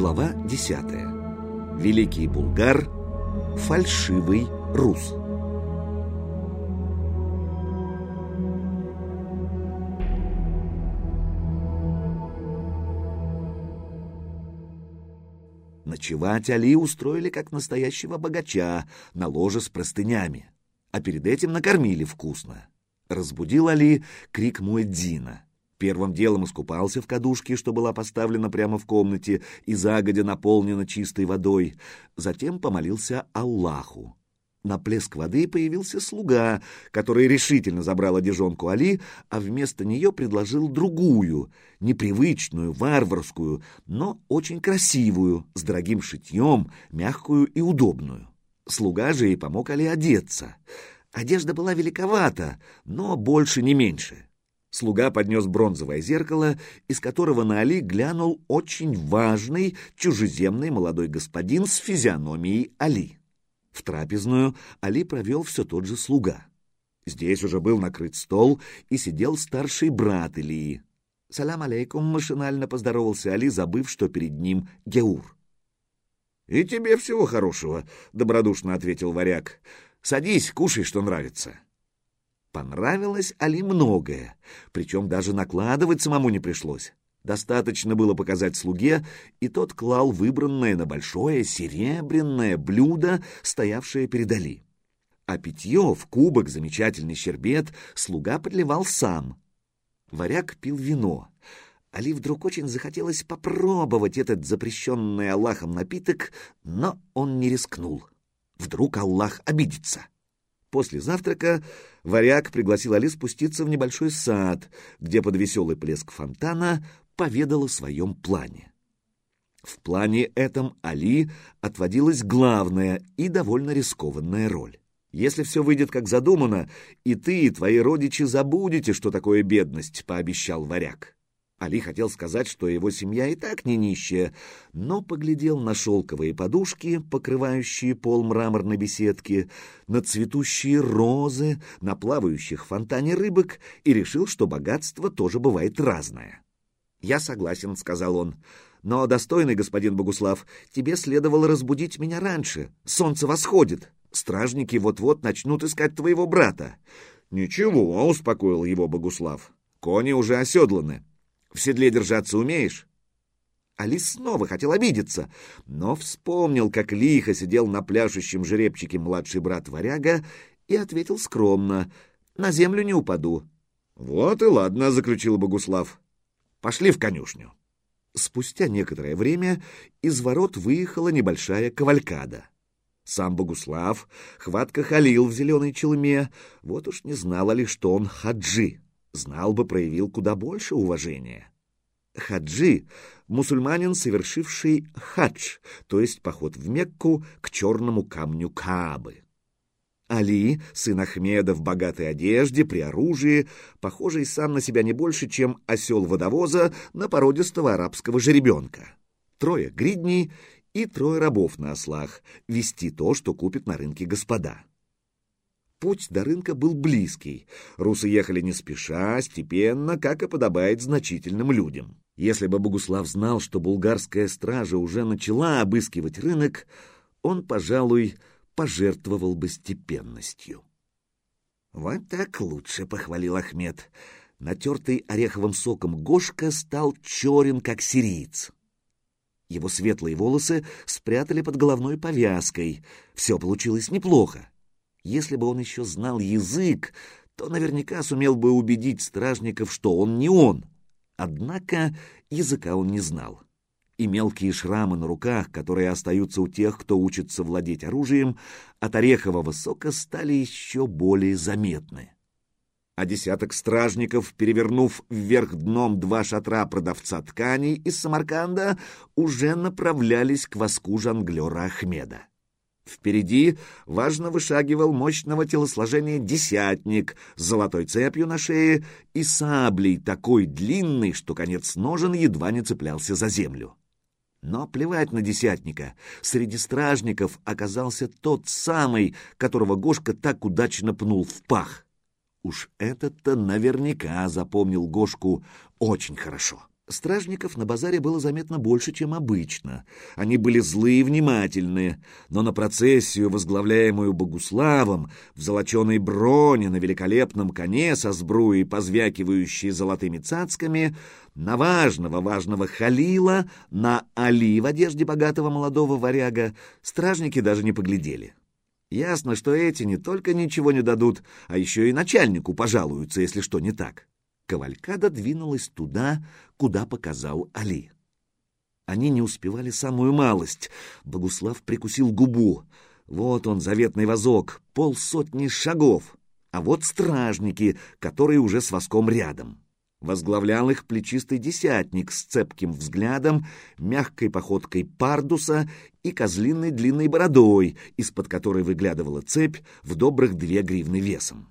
Глава 10. Великий Булгар. Фальшивый рус. Ночевать Али устроили как настоящего богача на ложе с простынями, а перед этим накормили вкусно. Разбудил Али крик Муэддина. Первым делом искупался в кадушке, что была поставлена прямо в комнате и загодя наполнена чистой водой. Затем помолился Аллаху. На плеск воды появился слуга, который решительно забрал одежонку Али, а вместо нее предложил другую, непривычную, варварскую, но очень красивую, с дорогим шитьем, мягкую и удобную. Слуга же и помог Али одеться. Одежда была великовата, но больше не меньше. Слуга поднес бронзовое зеркало, из которого на Али глянул очень важный чужеземный молодой господин с физиономией Али. В трапезную Али провел все тот же слуга. Здесь уже был накрыт стол и сидел старший брат Илии. «Салям алейкум», — машинально поздоровался Али, забыв, что перед ним Геур. «И тебе всего хорошего», — добродушно ответил варяг. «Садись, кушай, что нравится». Понравилось Али многое, причем даже накладывать самому не пришлось. Достаточно было показать слуге, и тот клал выбранное на большое серебряное блюдо, стоявшее перед Али. А питье в кубок, замечательный щербет, слуга подливал сам. Варяг пил вино. Али вдруг очень захотелось попробовать этот запрещенный Аллахом напиток, но он не рискнул. Вдруг Аллах обидится. После завтрака варяг пригласил Али спуститься в небольшой сад, где под веселый плеск фонтана поведал о своем плане. В плане этом Али отводилась главная и довольно рискованная роль. Если все выйдет как задумано, и ты, и твои родичи забудете, что такое бедность, — пообещал варяг. Али хотел сказать, что его семья и так не нищая, но поглядел на шелковые подушки, покрывающие пол мраморной беседки, на цветущие розы, на плавающих в фонтане рыбок и решил, что богатство тоже бывает разное. «Я согласен», — сказал он, — «но, достойный господин Богуслав, тебе следовало разбудить меня раньше. Солнце восходит. Стражники вот-вот начнут искать твоего брата». «Ничего», — успокоил его Богуслав, — «кони уже оседланы». В седле держаться умеешь?» Алис снова хотел обидеться, но вспомнил, как лихо сидел на пляшущем жеребчике младший брат варяга и ответил скромно «На землю не упаду». «Вот и ладно», — заключил Богуслав. «Пошли в конюшню». Спустя некоторое время из ворот выехала небольшая кавалькада. Сам Богуслав хватко халил в зеленой челме, вот уж не знала ли, что он хаджи знал бы, проявил куда больше уважения. Хаджи — мусульманин, совершивший хадж, то есть поход в Мекку к черному камню Каабы. Али, сын Ахмеда в богатой одежде, при оружии, похожий сам на себя не больше, чем осел водовоза на породистого арабского жеребенка. Трое гридней и трое рабов на ослах, вести то, что купит на рынке господа. Путь до рынка был близкий. Русы ехали не спеша, степенно, как и подобает значительным людям. Если бы Богуслав знал, что булгарская стража уже начала обыскивать рынок, он, пожалуй, пожертвовал бы степенностью. «Вот так лучше», — похвалил Ахмед. Натертый ореховым соком Гошка стал черен, как сириец. Его светлые волосы спрятали под головной повязкой. Все получилось неплохо. Если бы он еще знал язык, то наверняка сумел бы убедить стражников, что он не он. Однако языка он не знал. И мелкие шрамы на руках, которые остаются у тех, кто учится владеть оружием, от орехового сока стали еще более заметны. А десяток стражников, перевернув вверх дном два шатра продавца тканей из Самарканда, уже направлялись к воску жонглера Ахмеда. Впереди важно вышагивал мощного телосложения десятник с золотой цепью на шее и саблей такой длинной, что конец ножен едва не цеплялся за землю. Но плевать на десятника. Среди стражников оказался тот самый, которого Гошка так удачно пнул в пах. Уж этот-то наверняка запомнил Гошку очень хорошо. Стражников на базаре было заметно больше, чем обычно. Они были злые и внимательные, но на процессию, возглавляемую Богуславом, в золоченой броне, на великолепном коне со сбруей, позвякивающей золотыми цацками, на важного-важного Халила, на Али в одежде богатого молодого варяга, стражники даже не поглядели. Ясно, что эти не только ничего не дадут, а еще и начальнику пожалуются, если что не так. Кавалькада двинулась туда, куда показал Али. Они не успевали самую малость. Богуслав прикусил губу. Вот он, заветный вазок, полсотни шагов. А вот стражники, которые уже с воском рядом. Возглавлял их плечистый десятник с цепким взглядом, мягкой походкой пардуса и козлиной длинной бородой, из-под которой выглядывала цепь в добрых две гривны весом.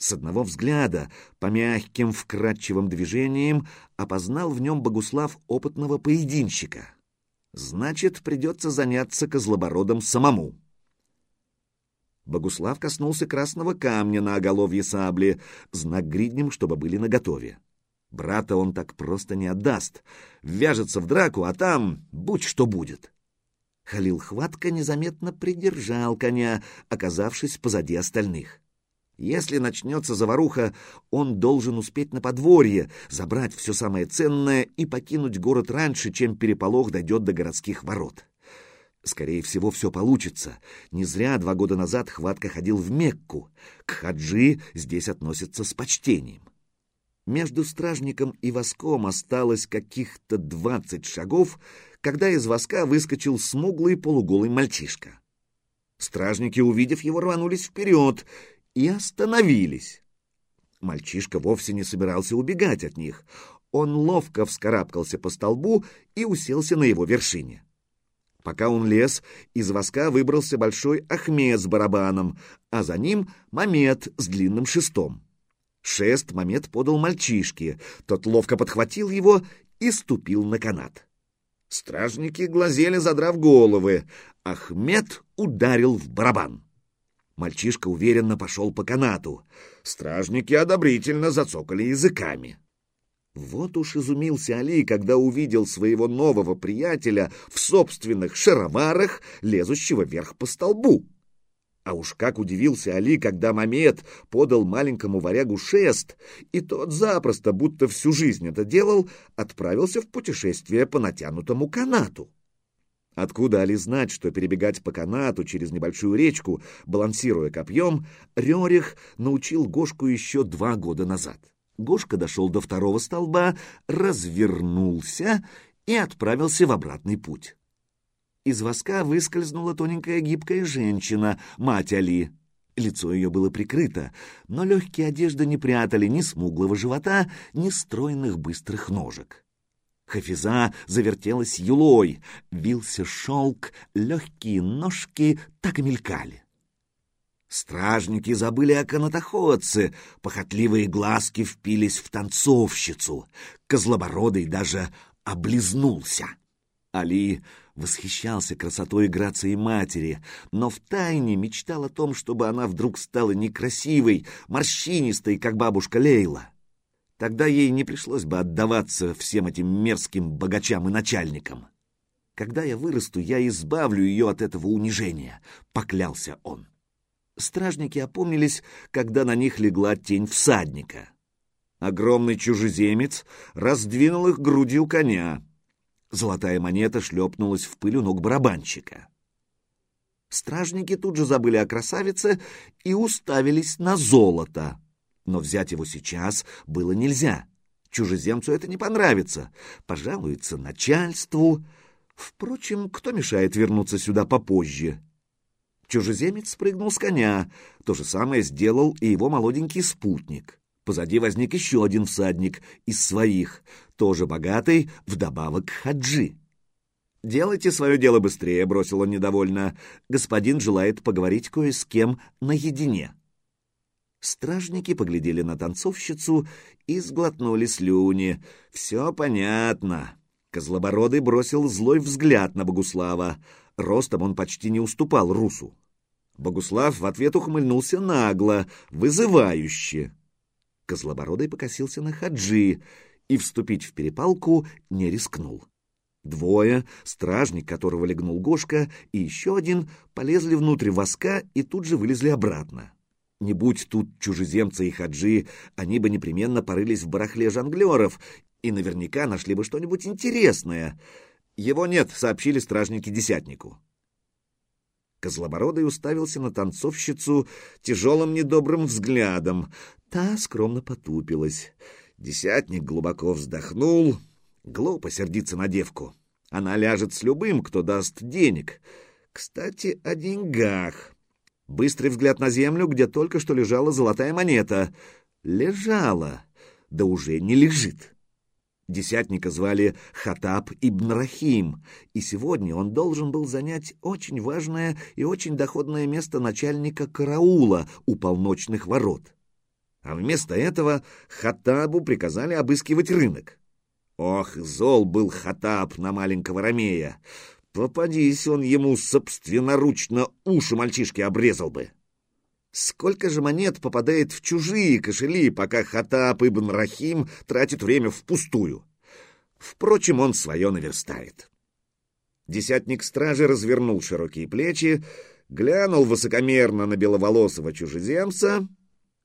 С одного взгляда, по мягким вкрадчивым движениям, опознал в нем Богуслав опытного поединщика. Значит, придется заняться козлобородом самому. Богуслав коснулся красного камня на оголовье сабли, знак гриднем, чтобы были наготове. Брата он так просто не отдаст. Вяжется в драку, а там будь что будет. Халил хватко незаметно придержал коня, оказавшись позади остальных. Если начнется заваруха, он должен успеть на подворье, забрать все самое ценное и покинуть город раньше, чем переполох дойдет до городских ворот. Скорее всего, все получится. Не зря два года назад Хватка ходил в Мекку. К хаджи здесь относятся с почтением. Между стражником и воском осталось каких-то двадцать шагов, когда из воска выскочил смуглый полуголый мальчишка. Стражники, увидев его, рванулись вперед, и остановились. Мальчишка вовсе не собирался убегать от них. Он ловко вскарабкался по столбу и уселся на его вершине. Пока он лез, из воска выбрался большой Ахмед с барабаном, а за ним Мамед с длинным шестом. Шест Мамед подал мальчишке, тот ловко подхватил его и ступил на канат. Стражники глазели, задрав головы. Ахмед ударил в барабан. Мальчишка уверенно пошел по канату. Стражники одобрительно зацокали языками. Вот уж изумился Али, когда увидел своего нового приятеля в собственных шароварах, лезущего вверх по столбу. А уж как удивился Али, когда Мамед подал маленькому варягу шест, и тот запросто, будто всю жизнь это делал, отправился в путешествие по натянутому канату. Откуда Али знать, что перебегать по канату через небольшую речку, балансируя копьем, Рерих научил Гошку еще два года назад. Гошка дошел до второго столба, развернулся и отправился в обратный путь. Из воска выскользнула тоненькая гибкая женщина, мать Али. Лицо ее было прикрыто, но легкие одежды не прятали ни смуглого живота, ни стройных быстрых ножек. Хафиза завертелась юлой, вился шелк, легкие ножки так и мелькали. Стражники забыли о канатоходце, похотливые глазки впились в танцовщицу, козлобородый даже облизнулся. Али восхищался красотой и грацией матери, но втайне мечтал о том, чтобы она вдруг стала некрасивой, морщинистой, как бабушка Лейла. Тогда ей не пришлось бы отдаваться всем этим мерзким богачам и начальникам. Когда я вырасту, я избавлю ее от этого унижения, — поклялся он. Стражники опомнились, когда на них легла тень всадника. Огромный чужеземец раздвинул их грудью коня. Золотая монета шлепнулась в пыль у ног барабанщика. Стражники тут же забыли о красавице и уставились на золото но взять его сейчас было нельзя. Чужеземцу это не понравится, пожалуется начальству. Впрочем, кто мешает вернуться сюда попозже? Чужеземец спрыгнул с коня. То же самое сделал и его молоденький спутник. Позади возник еще один всадник из своих, тоже богатый, вдобавок хаджи. «Делайте свое дело быстрее», — бросил он недовольно. «Господин желает поговорить кое с кем наедине». Стражники поглядели на танцовщицу и сглотнули слюни. Все понятно. Козлобородый бросил злой взгляд на Богуслава. Ростом он почти не уступал Русу. Богуслав в ответ ухмыльнулся нагло, вызывающе. Козлобородый покосился на Хаджи, и вступить в перепалку не рискнул. Двое, стражник, которого легнул Гошка, и еще один полезли внутрь воска и тут же вылезли обратно. Не будь тут чужеземцы и хаджи, они бы непременно порылись в барахле жонглеров и наверняка нашли бы что-нибудь интересное. Его нет, сообщили стражники десятнику. Козлобородый уставился на танцовщицу тяжелым недобрым взглядом. Та скромно потупилась. Десятник глубоко вздохнул. Глупо сердиться на девку. Она ляжет с любым, кто даст денег. Кстати, о деньгах. Быстрый взгляд на землю, где только что лежала золотая монета. Лежала, да уже не лежит. Десятника звали Хатаб ибн Рахим, и сегодня он должен был занять очень важное и очень доходное место начальника караула у полночных ворот. А вместо этого Хатабу приказали обыскивать рынок. Ох, зол был Хатаб на маленького Ромея. Попадись он ему собственноручно уши мальчишки обрезал бы. Сколько же монет попадает в чужие кошели, пока Хатаб ибн Рахим тратит время впустую? Впрочем, он свое наверстает. Десятник стражи развернул широкие плечи, глянул высокомерно на беловолосого чужеземца,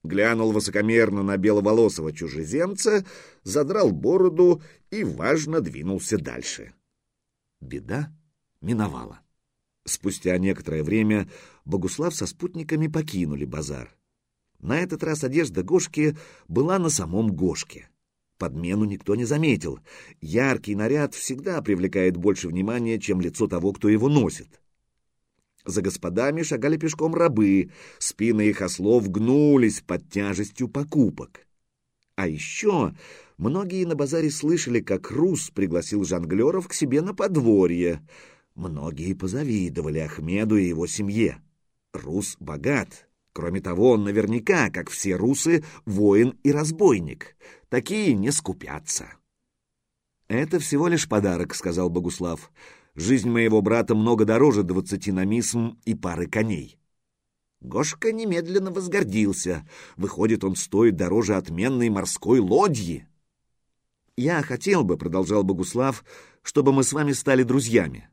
глянул высокомерно на беловолосого чужеземца, задрал бороду и, важно, двинулся дальше. Беда миновала. Спустя некоторое время Богуслав со спутниками покинули базар. На этот раз одежда Гошки была на самом Гошке. Подмену никто не заметил. Яркий наряд всегда привлекает больше внимания, чем лицо того, кто его носит. За господами шагали пешком рабы, спины их ослов гнулись под тяжестью покупок. А еще многие на базаре слышали, как Рус пригласил жонглеров к себе на подворье — Многие позавидовали Ахмеду и его семье. Рус богат. Кроме того, он наверняка, как все русы, воин и разбойник. Такие не скупятся. «Это всего лишь подарок», — сказал Богуслав. «Жизнь моего брата много дороже двадцати намисм и пары коней». Гошка немедленно возгордился. Выходит, он стоит дороже отменной морской лодьи. «Я хотел бы», — продолжал Богуслав, — «чтобы мы с вами стали друзьями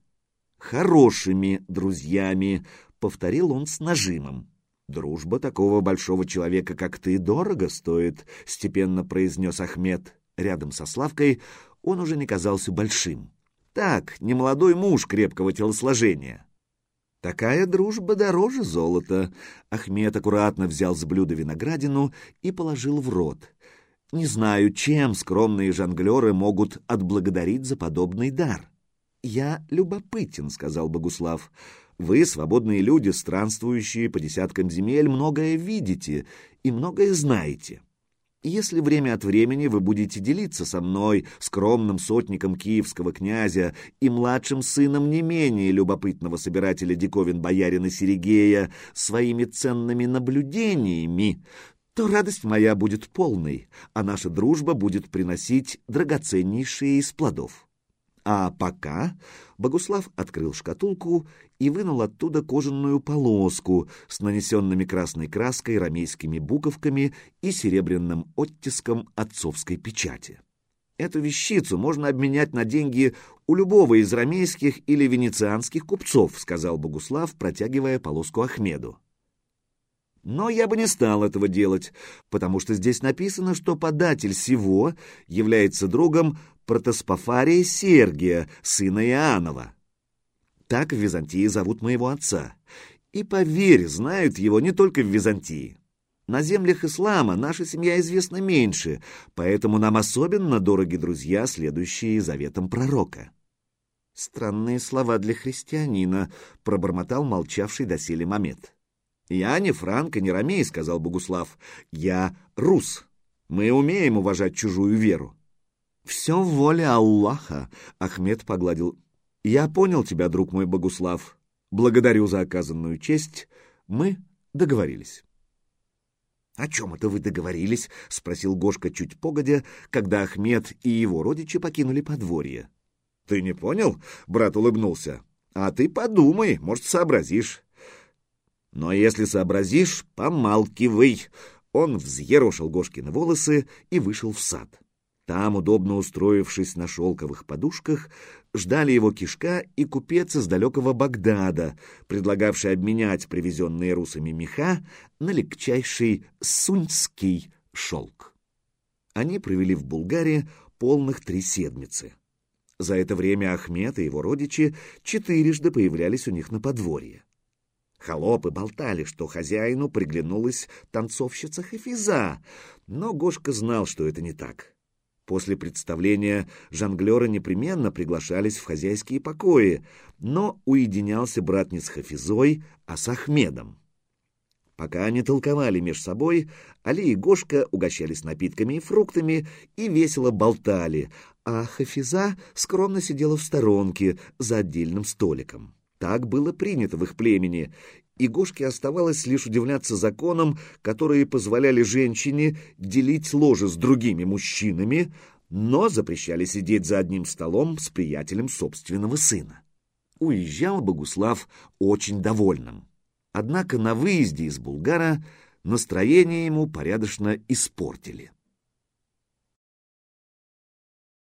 хорошими друзьями», — повторил он с нажимом. «Дружба такого большого человека, как ты, дорого стоит», — степенно произнес Ахмед. Рядом со Славкой он уже не казался большим. Так, не молодой муж крепкого телосложения. Такая дружба дороже золота. Ахмед аккуратно взял с блюда виноградину и положил в рот. Не знаю, чем скромные жонглеры могут отблагодарить за подобный дар. «Я любопытен», — сказал Богуслав. «Вы, свободные люди, странствующие по десяткам земель, многое видите и многое знаете. Если время от времени вы будете делиться со мной, скромным сотником киевского князя и младшим сыном не менее любопытного собирателя диковин боярина Серегея, своими ценными наблюдениями, то радость моя будет полной, а наша дружба будет приносить драгоценнейшие из плодов». А пока Богуслав открыл шкатулку и вынул оттуда кожаную полоску с нанесенными красной краской ромейскими буковками и серебряным оттиском отцовской печати. Эту вещицу можно обменять на деньги у любого из ромейских или венецианских купцов, сказал Богуслав, протягивая полоску Ахмеду. Но я бы не стал этого делать, потому что здесь написано, что податель всего является другом протоспофария Сергия, сына Иоаннова. Так в Византии зовут моего отца. И, поверь, знают его не только в Византии. На землях ислама наша семья известна меньше, поэтому нам особенно дороги друзья, следующие заветам пророка. Странные слова для христианина, пробормотал молчавший доселе Мамед. «Я не франк и не ромей», — сказал Богуслав. «Я рус. Мы умеем уважать чужую веру». «Все в воле Аллаха», — Ахмед погладил. «Я понял тебя, друг мой Богуслав. Благодарю за оказанную честь. Мы договорились». «О чем это вы договорились?» — спросил Гошка чуть погодя, когда Ахмед и его родичи покинули подворье. «Ты не понял?» — брат улыбнулся. «А ты подумай, может, сообразишь. Но если сообразишь, помалкивай. Он взъерошил Гошкины волосы и вышел в сад. Там, удобно устроившись на шелковых подушках, ждали его кишка и купец из далекого Багдада, предлагавший обменять привезенные русами меха на легчайший суньский шелк. Они провели в Булгарии полных три седмицы. За это время Ахмед и его родичи четырежды появлялись у них на подворье. Холопы болтали, что хозяину приглянулась танцовщица Хафиза, но Гошка знал, что это не так. После представления жонглеры непременно приглашались в хозяйские покои, но уединялся брат не с Хафизой, а с Ахмедом. Пока они толковали меж собой, Али и Гошка угощались напитками и фруктами и весело болтали, а Хафиза скромно сидела в сторонке за отдельным столиком. Так было принято в их племени, и Гошке оставалось лишь удивляться законам, которые позволяли женщине делить ложе с другими мужчинами, но запрещали сидеть за одним столом с приятелем собственного сына. Уезжал Богуслав очень довольным. Однако на выезде из Булгара настроение ему порядочно испортили.